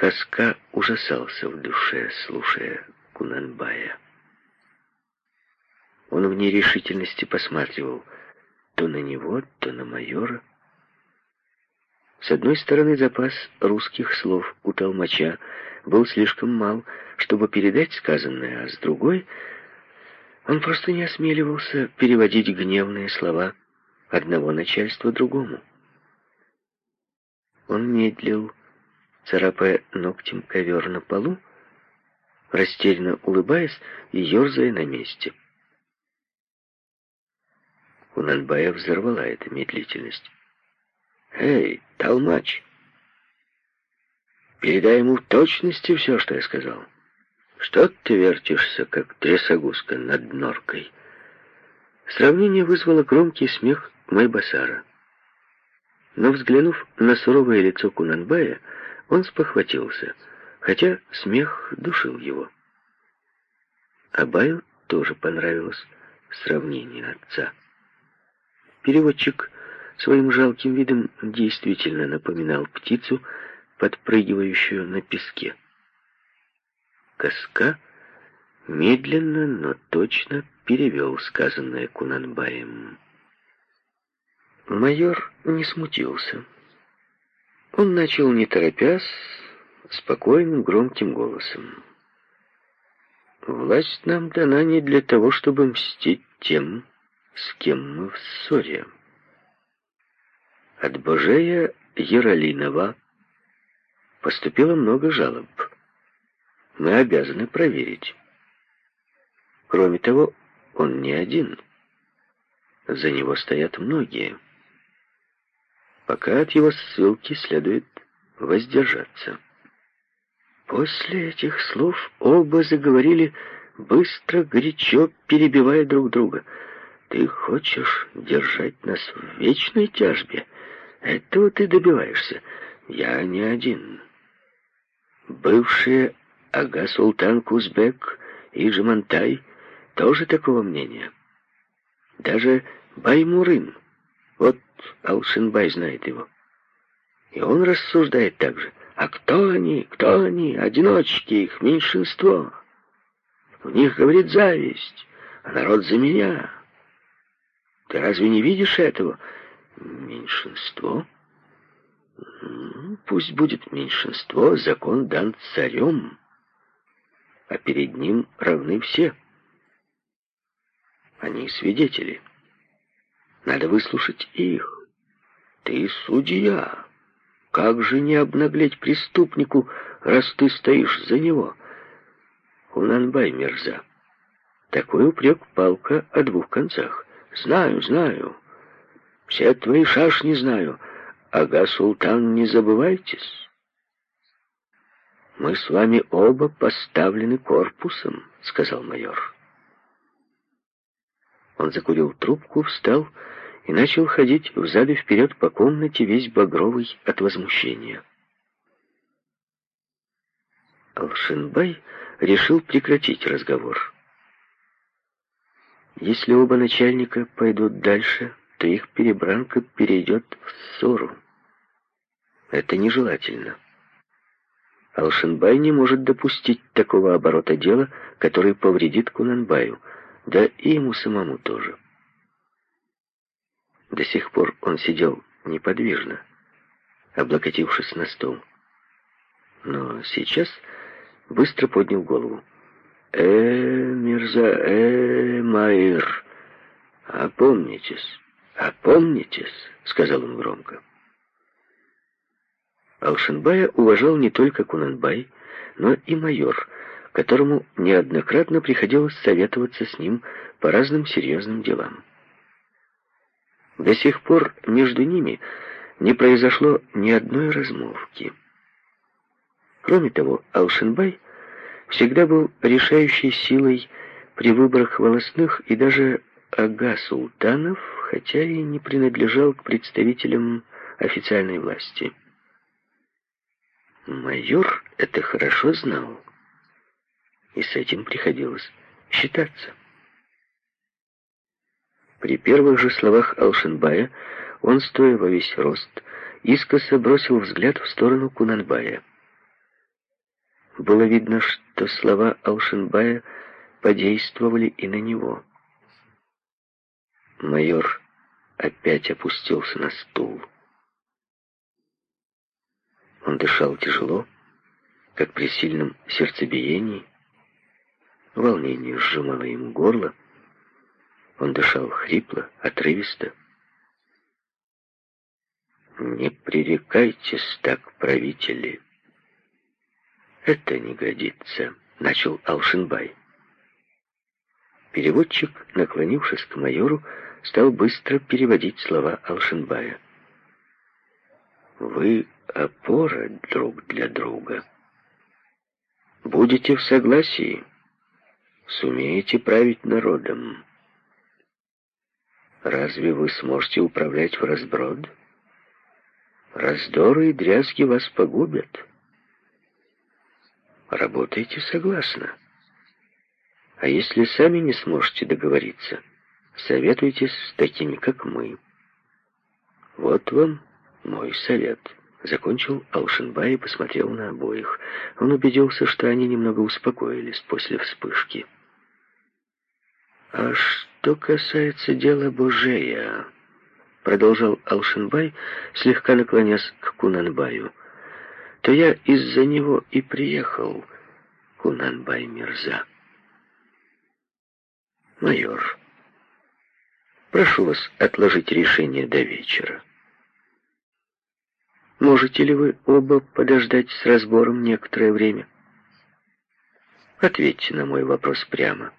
Каска ужасался в душе, слушая Кунанбая. Он в нерешительности посматривал то на него, то на майора. С одной стороны, запас русских слов у толмача был слишком мал, чтобы передать сказанное, а с другой, он просто не осмеливался переводить гневные слова одного начальства другому. Он медлил, царапая ногтем ковер на полу, растерянно улыбаясь и ерзая на месте. Кунанбая взорвала эта медлительность. «Эй, толмач! Передай ему в точности все, что я сказал. Что ты вертишься, как трясогузка над норкой?» Сравнение вызвало громкий смех Майбасара. Но, взглянув на суровое лицо Кунанбая, он спохватился, хотя смех душил его. Абаю тоже понравилось сравнение отца. Переводчик своим жалким видом действительно напоминал птицу, подпрыгивающую на песке. Коска медленно, но точно перевел сказанное Кунанбаем. Майор не смутился. Он начал, не торопясь, спокойным, громким голосом. «Власть нам дана не для того, чтобы мстить тем, с кем мы в ссоре. От Божея Яролинова поступило много жалоб. Мы обязаны проверить. Кроме того, он не один. За него стоят многие. Пока от его ссылки следует воздержаться. После этих слов оба заговорили быстро, горячо, перебивая друг друга — ты хочешь держать нас в вечной тяжбе? Этого ты добиваешься. Я не один. Бывшие Ага-Султан Кузбек и Джамантай тоже такого мнения. Даже Баймурын, вот Алшинбай знает его. И он рассуждает так же. А кто они? Кто они? Одиночки, их меньшинство. В них говорит зависть, а народ за меня. Ты разве не видишь этого? Меньшинство? Пусть будет меньшинство, закон дан царем, а перед ним равны все. Они свидетели. Надо выслушать их. Ты судья. Как же не обнаглеть преступнику, раз ты стоишь за него? Хунанбай мерза. Такой упрек палка о двух концах. Знаю, знаю. Все твои шашни знаю. Ага, султан, не забывайтесь. Мы с вами оба поставлены корпусом, сказал майор. Он закурил трубку, встал и начал ходить взад и вперед по комнате, весь багровый от возмущения. Алшинбай решил прекратить разговор. Если оба начальника пойдут дальше, то их перебранка перейдет в ссору. Это нежелательно. Алшинбай не может допустить такого оборота дела, который повредит Кунанбаю, да и ему самому тоже. До сих пор он сидел неподвижно, облокотившись на стол. Но сейчас быстро поднял голову. «Э, Мирза, э, Маир, опомнитесь, опомнитесь», — сказал он громко. Алшинбая уважал не только Кунанбай, но и майор, которому неоднократно приходилось советоваться с ним по разным серьезным делам. До сих пор между ними не произошло ни одной размолвки. Кроме того, Алшинбай — всегда был решающей силой при выборах волостных и даже ага султанов, хотя и не принадлежал к представителям официальной власти. Майор это хорошо знал, и с этим приходилось считаться. При первых же словах Алшинбая он, стоя во весь рост, искоса бросил взгляд в сторону Кунанбая. было видно, что слова Алшенбая подействовали и на него. Майор опять опустился на стул. Он дышал тяжело, как при сильном сердцебиении. Волнение сжимало ему горло. Он дышал хрипло, отрывисто. «Не пререкайтесь так, правители. Это не годится», — начал Алшинбай. Переводчик, наклонившись к майору, стал быстро переводить слова Алшинбая. «Вы опора друг для друга. Будете в согласии, сумеете править народом. Разве вы сможете управлять в разброд? Раздоры и дрязги вас погубят. Работайте согласно. А если сами не сможете договориться, советуйтесь с такими, как мы. Вот вам мой совет. Закончил Алшинбай и посмотрел на обоих. Он убедился, что они немного успокоились после вспышки. «А что касается дела Божея», — продолжал Алшинбай, слегка наклонясь к Кунанбаю, «то я из-за него и приехал, Кунанбай Мирза». «Майор, прошу вас отложить решение до вечера». Можете ли вы оба подождать с разбором некоторое время? Ответьте на мой вопрос прямо.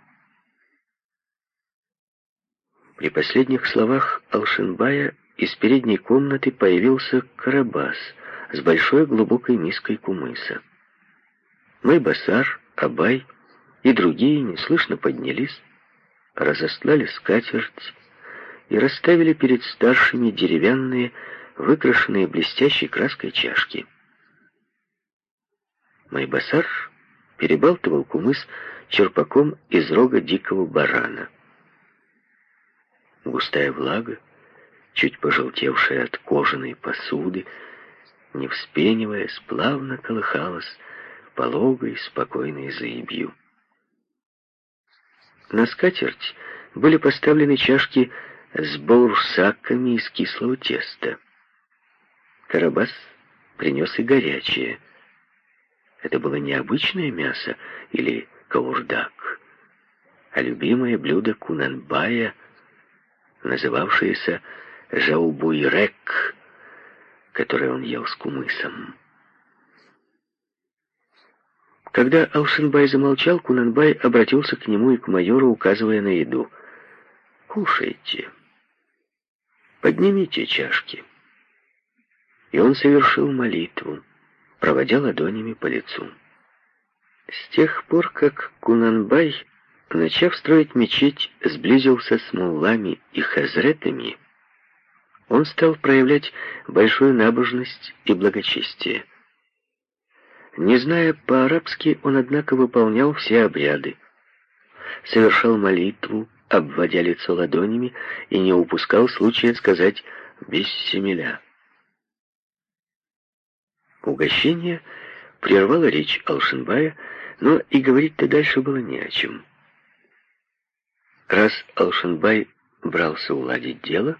При последних словах Алшинбая из передней комнаты появился Карабас с большой глубокой миской кумыса. Майбасар, Абай и другие неслышно поднялись, разослали скатерть и расставили перед старшими деревянные выкрашенные блестящей краской чашки. Майбасар перебалтывал кумыс черпаком из рога дикого барана. Густая влага, чуть пожелтевшая от кожаной посуды, не вспениваясь, плавно колыхалась пологой, спокойной заебью. На скатерть были поставлены чашки с баурсаками из кислого теста. Карабас принес и горячее. Это было не обычное мясо или каурдак, а любимое блюдо Кунанбая, называвшееся жаубуйрек, которое он ел с кумысом. Когда Алшинбай замолчал, Кунанбай обратился к нему и к майору, указывая на еду. «Кушайте. Поднимите чашки» и он совершил молитву, проводя ладонями по лицу. С тех пор, как Кунанбай, начав строить мечеть, сблизился с муллами и хазретами, он стал проявлять большую набожность и благочестие. Не зная по-арабски, он, однако, выполнял все обряды, совершал молитву, обводя лицо ладонями, и не упускал случая сказать «бессемеля». Угощение прервало речь Алшинбая, но и говорить-то дальше было не о чем. Раз Алшинбай брался уладить дело,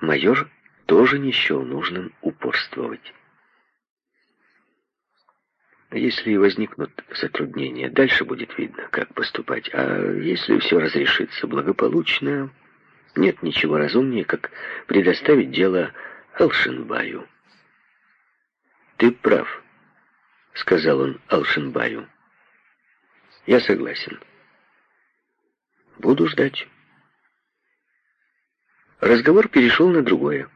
майор тоже не счел нужным упорствовать. Если возникнут затруднения, дальше будет видно, как поступать. А если все разрешится благополучно, нет ничего разумнее, как предоставить дело Алшинбаю. «Ты прав», — сказал он Алшинбаю. «Я согласен. Буду ждать». Разговор перешел на другое.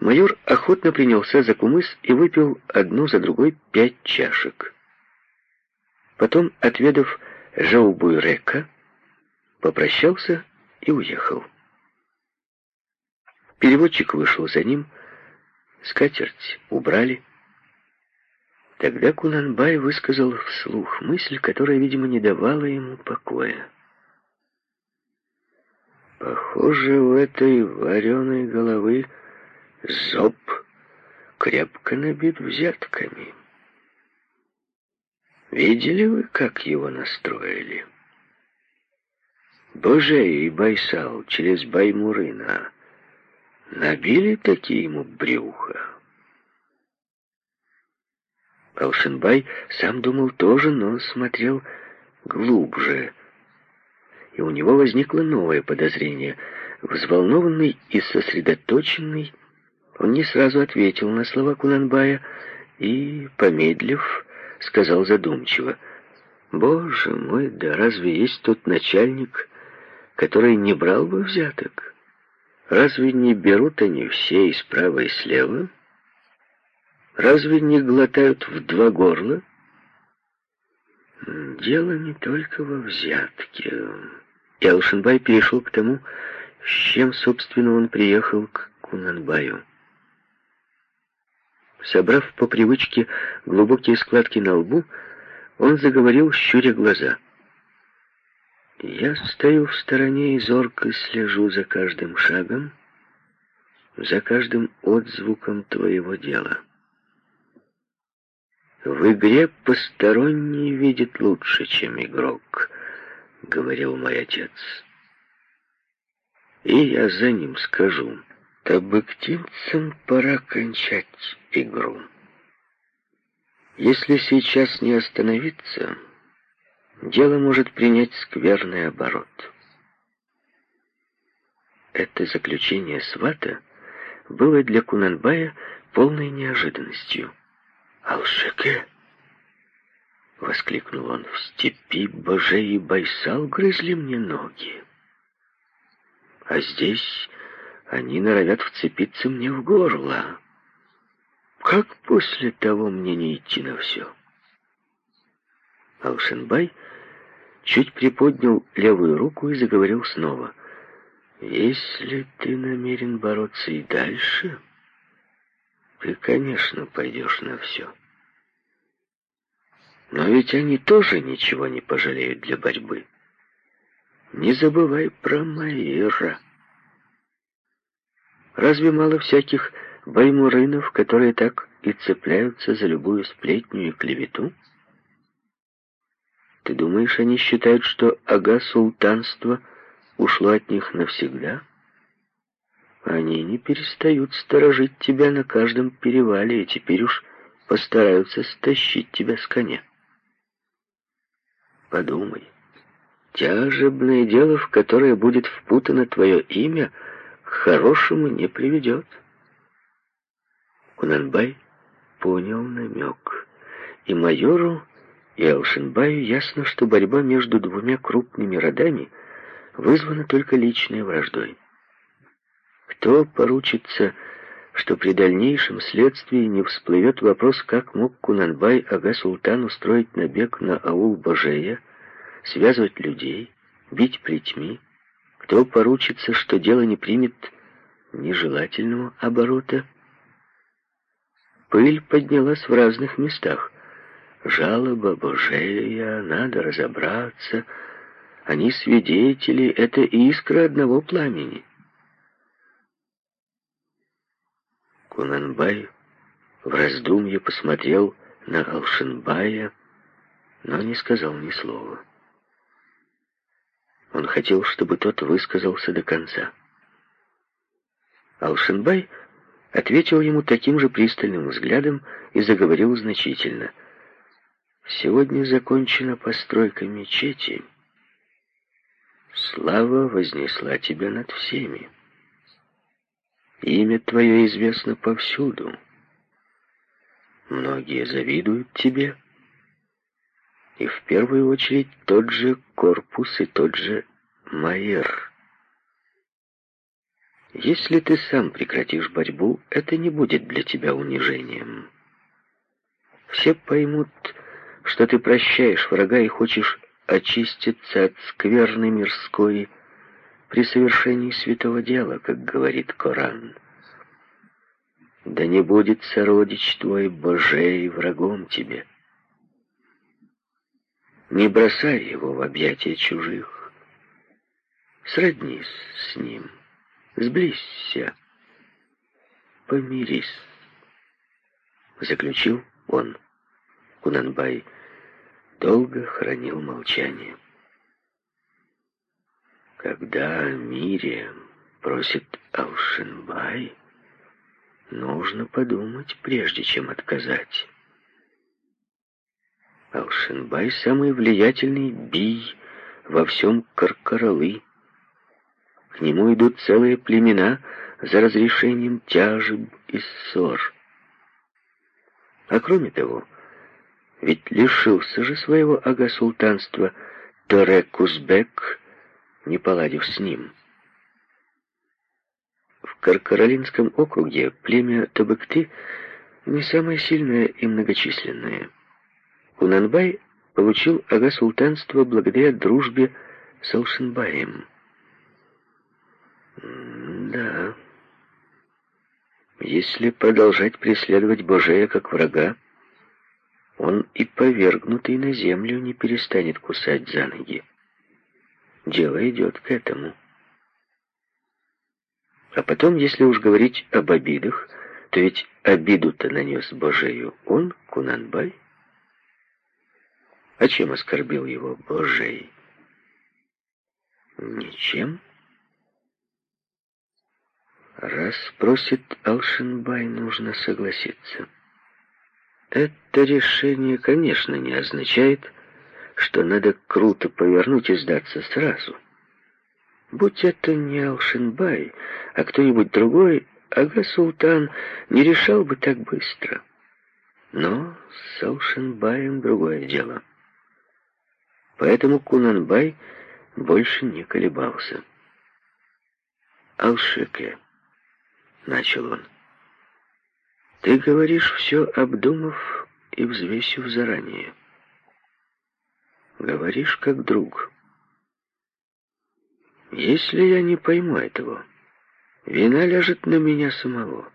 Майор охотно принялся за кумыс и выпил одну за другой пять чашек. Потом, отведав жаубуйрека, попрощался и уехал. Переводчик вышел за ним, Скатерть убрали. Тогда Кунанбай высказал вслух мысль, которая, видимо, не давала ему покоя. Похоже, у этой вареной головы зоб крепко набит взятками. Видели вы, как его настроили? Божей и Байсал через Баймурына набили такие ему брюха. Алшенбай сам думал тоже, но смотрел глубже. И у него возникло новое подозрение. Взволнованный и сосредоточенный, он не сразу ответил на слова Кунанбая и, помедлив, сказал задумчиво, «Боже мой, да разве есть тут начальник, который не брал бы взяток? Разве не берут они все и справа, и слева?» Разве не глотают в два горла? Дело не только во взятке. И Алшинбай перешел к тому, с чем, собственно, он приехал к Кунанбаю. Собрав по привычке глубокие складки на лбу, он заговорил, щуря глаза. «Я стою в стороне и зорко слежу за каждым шагом, за каждым отзвуком твоего дела». В игре посторонний видит лучше, чем игрок, говорил мой отец. И я за ним скажу, табыктинцам пора кончать игру. Если сейчас не остановиться, дело может принять скверный оборот. Это заключение свата было для Кунанбая полной неожиданностью. «Алшеке!» — воскликнул он. «В степи Боже и Байсал грызли мне ноги. А здесь они норовят вцепиться мне в горло. Как после того мне не идти на все?» Алшенбай чуть приподнял левую руку и заговорил снова. «Если ты намерен бороться и дальше...» ты, конечно, пойдешь на все. Но ведь они тоже ничего не пожалеют для борьбы. Не забывай про Маира. Разве мало всяких баймурынов, которые так и цепляются за любую сплетню и клевету? Ты думаешь, они считают, что ага-султанство ушло от них навсегда? — они не перестают сторожить тебя на каждом перевале, и теперь уж постараются стащить тебя с коня. Подумай, тяжебное дело, в которое будет впутано твое имя, к хорошему не приведет. Кунанбай понял намек, и майору, и Алшинбаю ясно, что борьба между двумя крупными родами вызвана только личной враждой. Кто поручится, что при дальнейшем следствии не всплывет вопрос, как мог Кунанбай Ага-Султан устроить набег на аул Божея, связывать людей, бить плетьми? Кто поручится, что дело не примет нежелательного оборота? Пыль поднялась в разных местах. Жалоба Божея, надо разобраться. Они свидетели, это искра одного пламени. Кунанбай в раздумье посмотрел на Алшинбая, но не сказал ни слова. Он хотел, чтобы тот высказался до конца. Алшинбай ответил ему таким же пристальным взглядом и заговорил значительно. «Сегодня закончена постройка мечети. Слава вознесла тебя над всеми. Имя твое известно повсюду. Многие завидуют тебе. И в первую очередь тот же корпус и тот же Майер. Если ты сам прекратишь борьбу, это не будет для тебя унижением. Все поймут, что ты прощаешь врага и хочешь очиститься от скверны мирской, при совершении святого дела, как говорит Коран. Да не будет сородич твой Божей врагом тебе. Не бросай его в объятия чужих. Сроднись с ним, сблизься, помирись. Заключил он. Кунанбай долго хранил молчание. Когда Мире просит Алшинбай, нужно подумать, прежде чем отказать. Алшинбай — самый влиятельный бий во всем Каркаралы. К нему идут целые племена за разрешением тяжеб и ссор. А кроме того, ведь лишился же своего ага-султанства Торек-Узбек, не поладив с ним. В Каркаролинском округе племя Табыкты не самое сильное и многочисленное. Кунанбай получил ага-султанство благодаря дружбе с Алшинбаем. Да, если продолжать преследовать Божея как врага, он и повергнутый на землю не перестанет кусать за ноги. Дело идет к этому. А потом, если уж говорить об обидах, то ведь обиду-то нанес Божею он, Кунанбай. А чем оскорбил его Божей? Ничем. Раз просит Алшинбай, нужно согласиться. Это решение, конечно, не означает, что надо круто повернуть и сдаться сразу. Будь это не Алшинбай, а кто-нибудь другой, Ага-Султан не решал бы так быстро. Но с Алшинбаем другое дело. Поэтому Кунанбай больше не колебался. «Алшеке», — начал он, — ты говоришь все, обдумав и взвесив заранее. Говоришь как друг. Если я не пойму этого, вина ляжет на меня самого.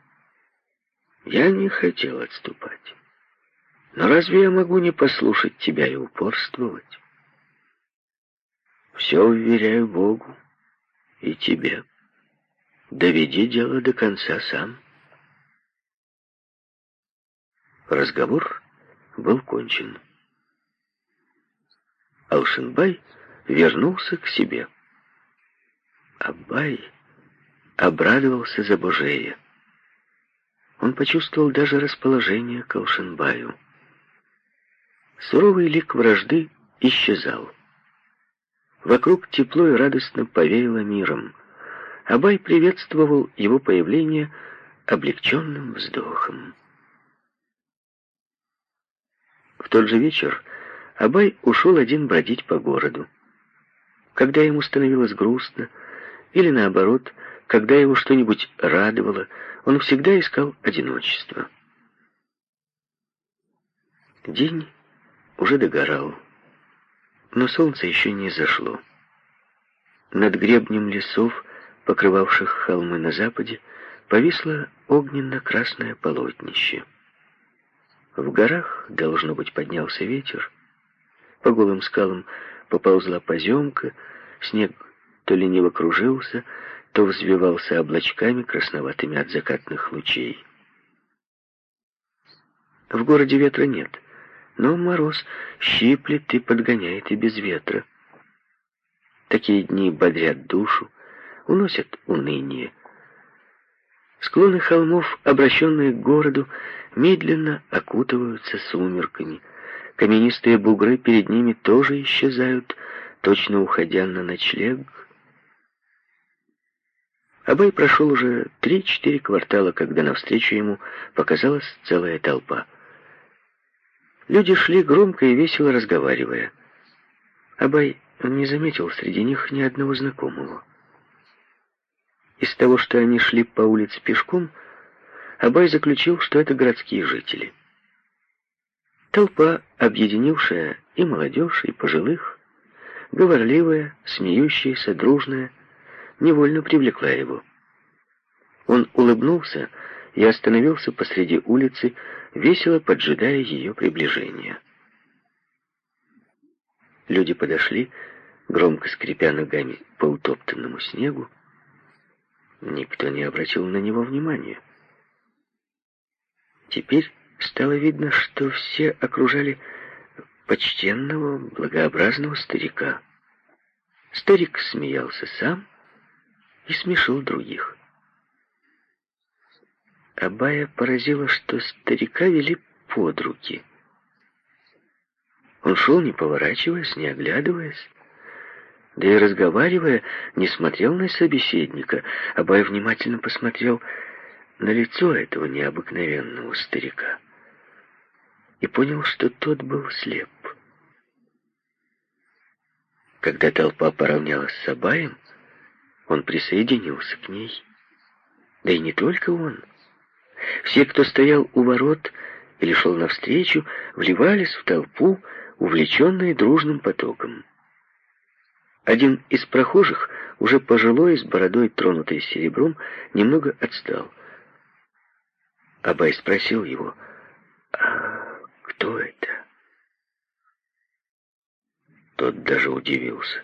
Я не хотел отступать. Но разве я могу не послушать тебя и упорствовать? Все уверяю Богу и тебе. Доведи дело до конца сам. Разговор был кончен. Алшинбай вернулся к себе. Абай обрадовался за Божея. Он почувствовал даже расположение к Алшинбаю. Суровый лик вражды исчезал. Вокруг тепло и радостно повеяло миром. Абай приветствовал его появление облегченным вздохом. В тот же вечер Абай ушел один бродить по городу. Когда ему становилось грустно, или наоборот, когда его что-нибудь радовало, он всегда искал одиночество. День уже догорал, но солнце еще не зашло. Над гребнем лесов, покрывавших холмы на западе, повисло огненно-красное полотнище — в горах, должно быть, поднялся ветер. По голым скалам поползла поземка, снег то лениво кружился, то взвивался облачками, красноватыми от закатных лучей. В городе ветра нет, но мороз щиплет и подгоняет и без ветра. Такие дни бодрят душу, уносят уныние. Склоны холмов, обращенные к городу, медленно окутываются сумерками. Каменистые бугры перед ними тоже исчезают, точно уходя на ночлег. Абай прошел уже три-четыре квартала, когда навстречу ему показалась целая толпа. Люди шли громко и весело разговаривая. Абай не заметил среди них ни одного знакомого. Из того, что они шли по улице пешком, Абай заключил, что это городские жители. Толпа, объединившая и молодежь, и пожилых, говорливая, смеющаяся, дружная, невольно привлекла его. Он улыбнулся и остановился посреди улицы, весело поджидая ее приближения. Люди подошли, громко скрипя ногами по утоптанному снегу, Никто не обратил на него внимания. Теперь стало видно, что все окружали почтенного, благообразного старика. Старик смеялся сам и смешил других. Абая поразило, что старика вели под руки. Он шел, не поворачиваясь, не оглядываясь. Да и разговаривая, не смотрел на собеседника. Абай внимательно посмотрел на лицо этого необыкновенного старика и понял, что тот был слеп. Когда толпа поравнялась с Абаем, он присоединился к ней. Да и не только он. Все, кто стоял у ворот или шел навстречу, вливались в толпу, увлеченные дружным потоком. Один из прохожих, уже пожилой, с бородой, тронутой серебром, немного отстал. Абай спросил его, «А кто это?» Тот даже удивился.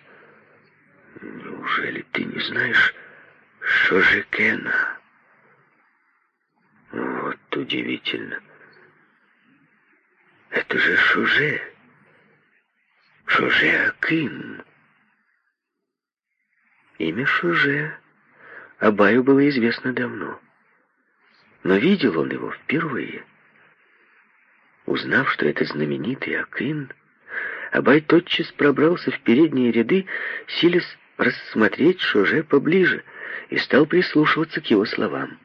«Неужели ты не знаешь Шожекена?» «Вот удивительно. Это же Шуже. Шуже Акин». Имя Шуже Абаю было известно давно. Но видел он его впервые. Узнав, что это знаменитый Акин, Абай тотчас пробрался в передние ряды, силясь рассмотреть Шоже поближе, и стал прислушиваться к его словам.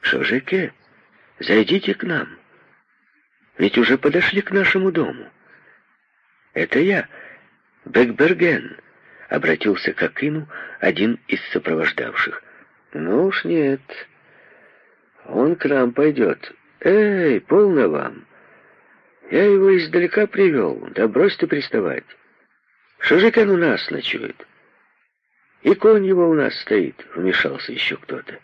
«Шожеке, зайдите к нам, ведь уже подошли к нашему дому. Это я, Бекберген», — обратился к Акину один из сопровождавших. «Ну уж нет, он к нам пойдет. Эй, полно вам!» Я его издалека привел, да брось ты приставать. Шажикан у нас ночует. И конь его у нас стоит, вмешался еще кто-то.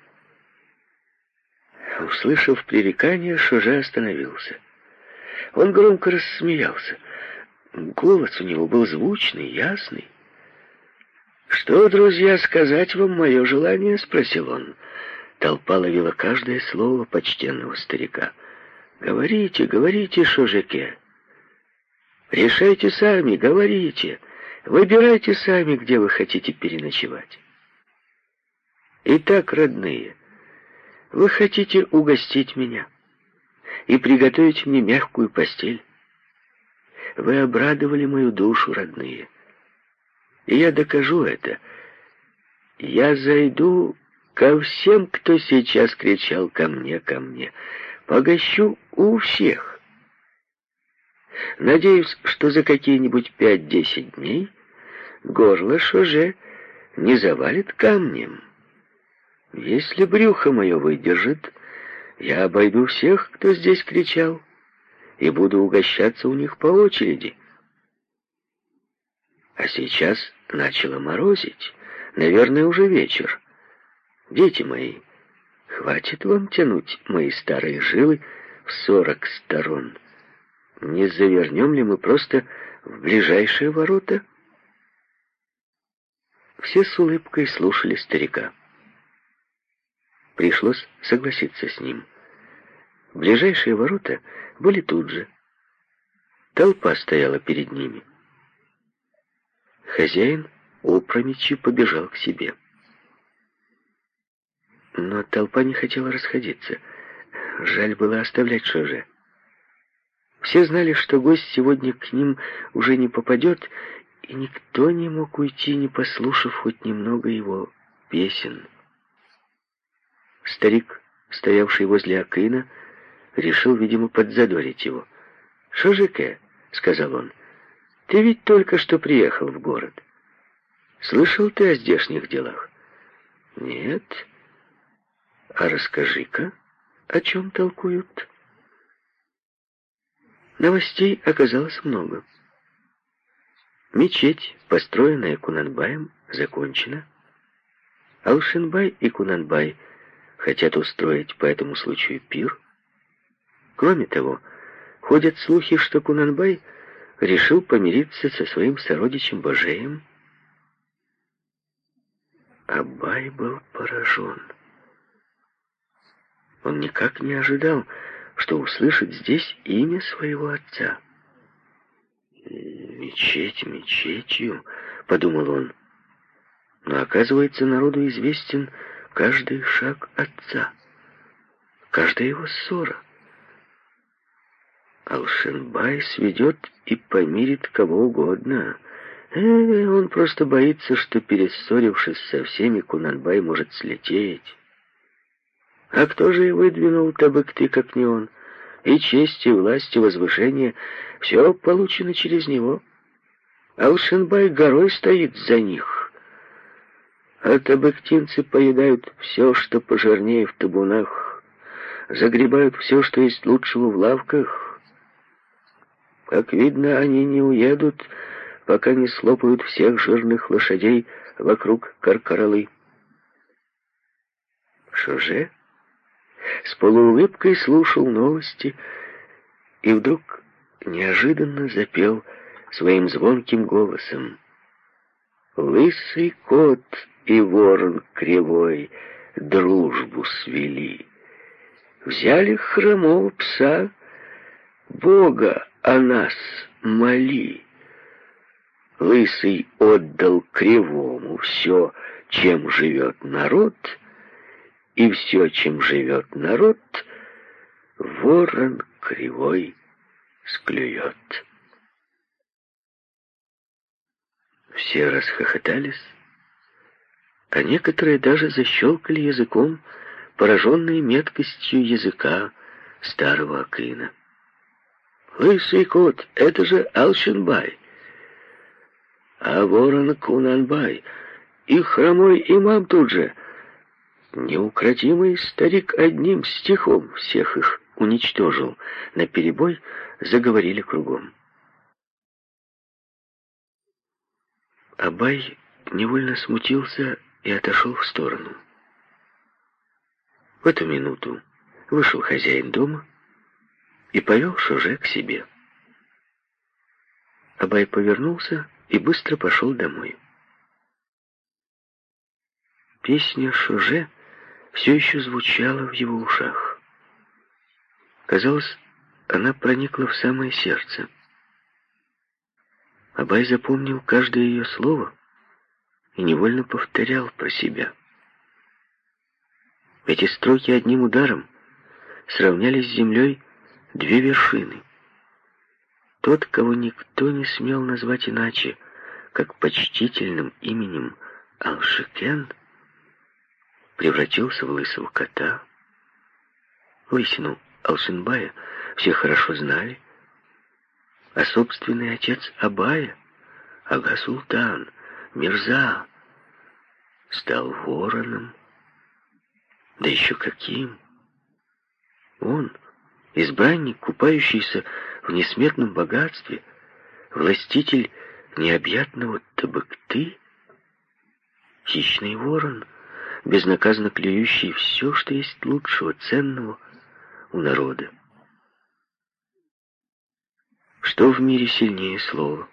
Услышав пререкание, Шоже остановился. Он громко рассмеялся. Голос у него был звучный, ясный. «Что, друзья, сказать вам мое желание?» — спросил он. Толпа ловила каждое слово почтенного старика — Говорите, говорите, Шожеке. Решайте сами, говорите. Выбирайте сами, где вы хотите переночевать. Итак, родные, вы хотите угостить меня и приготовить мне мягкую постель. Вы обрадовали мою душу, родные. И я докажу это. Я зайду ко всем, кто сейчас кричал «ко мне, ко мне». Погощу у всех. Надеюсь, что за какие-нибудь пять-десять дней горло Шоже не завалит камнем. Если брюхо мое выдержит, я обойду всех, кто здесь кричал, и буду угощаться у них по очереди. А сейчас начало морозить, наверное, уже вечер. Дети мои, Хватит вам тянуть мои старые жилы в сорок сторон. Не завернем ли мы просто в ближайшие ворота? Все с улыбкой слушали старика. Пришлось согласиться с ним. Ближайшие ворота были тут же. Толпа стояла перед ними. Хозяин опрометью побежал к себе. Но толпа не хотела расходиться. Жаль было оставлять Шоже. Все знали, что гость сегодня к ним уже не попадет, и никто не мог уйти, не послушав хоть немного его песен. Старик, стоявший возле Акына, решил, видимо, подзадорить его. «Шожике», — сказал он, — «ты ведь только что приехал в город. Слышал ты о здешних делах?» «Нет», а расскажи-ка, о чем толкуют? Новостей оказалось много. Мечеть, построенная Кунанбаем, закончена. Алшинбай и Кунанбай хотят устроить по этому случаю пир. Кроме того, ходят слухи, что Кунанбай решил помириться со своим сородичем Божеем. Абай был поражен. Он никак не ожидал, что услышит здесь имя своего отца. «Мечеть мечетью», — подумал он. Но оказывается, народу известен каждый шаг отца, каждая его ссора. Алшенбай сведет и помирит кого угодно. Э, он просто боится, что, перессорившись со всеми, Кунанбай может слететь. А кто же и выдвинул Табыкты, как не он? И честь, и власть, и возвышение — все получено через него. Алшенбай горой стоит за них. А табыктинцы поедают все, что пожирнее в табунах, загребают все, что есть лучшего в лавках, как видно, они не уедут, пока не слопают всех жирных лошадей вокруг Каркаралы. Шоже с полуулыбкой слушал новости и вдруг неожиданно запел своим звонким голосом. Лысый кот и ворон кривой дружбу свели. Взяли хромого пса, Бога о нас моли. Лысый отдал кривому все, чем живет народ, и все, чем живет народ, ворон кривой склюет. Все расхохотались, а некоторые даже защелкали языком, пораженные меткостью языка старого Акына. Лысый кот, это же Алшинбай. А ворон Кунанбай и хромой имам тут же. Неукротимый старик одним стихом всех их уничтожил. На перебой заговорили кругом. Абай невольно смутился и отошел в сторону. В эту минуту вышел хозяин дома и повел Шуже к себе. Абай повернулся и быстро пошел домой. Песня Шуже все еще звучала в его ушах. Казалось, она проникла в самое сердце. Абай запомнил каждое ее слово и невольно повторял про себя. Эти строки одним ударом сравнялись с землей две вершины. Тот, кого никто не смел назвать иначе, как почтительным именем Алшикен, превратился в лысого кота. Лысину Алшинбая все хорошо знали, а собственный отец Абая, Ага-Султан, Мирза, стал вороном. Да еще каким! Он — избранник, купающийся в несметном богатстве, властитель необъятного табыкты, хищный ворон, безнаказанно клюющий все, что есть лучшего, ценного у народа. Что в мире сильнее слова?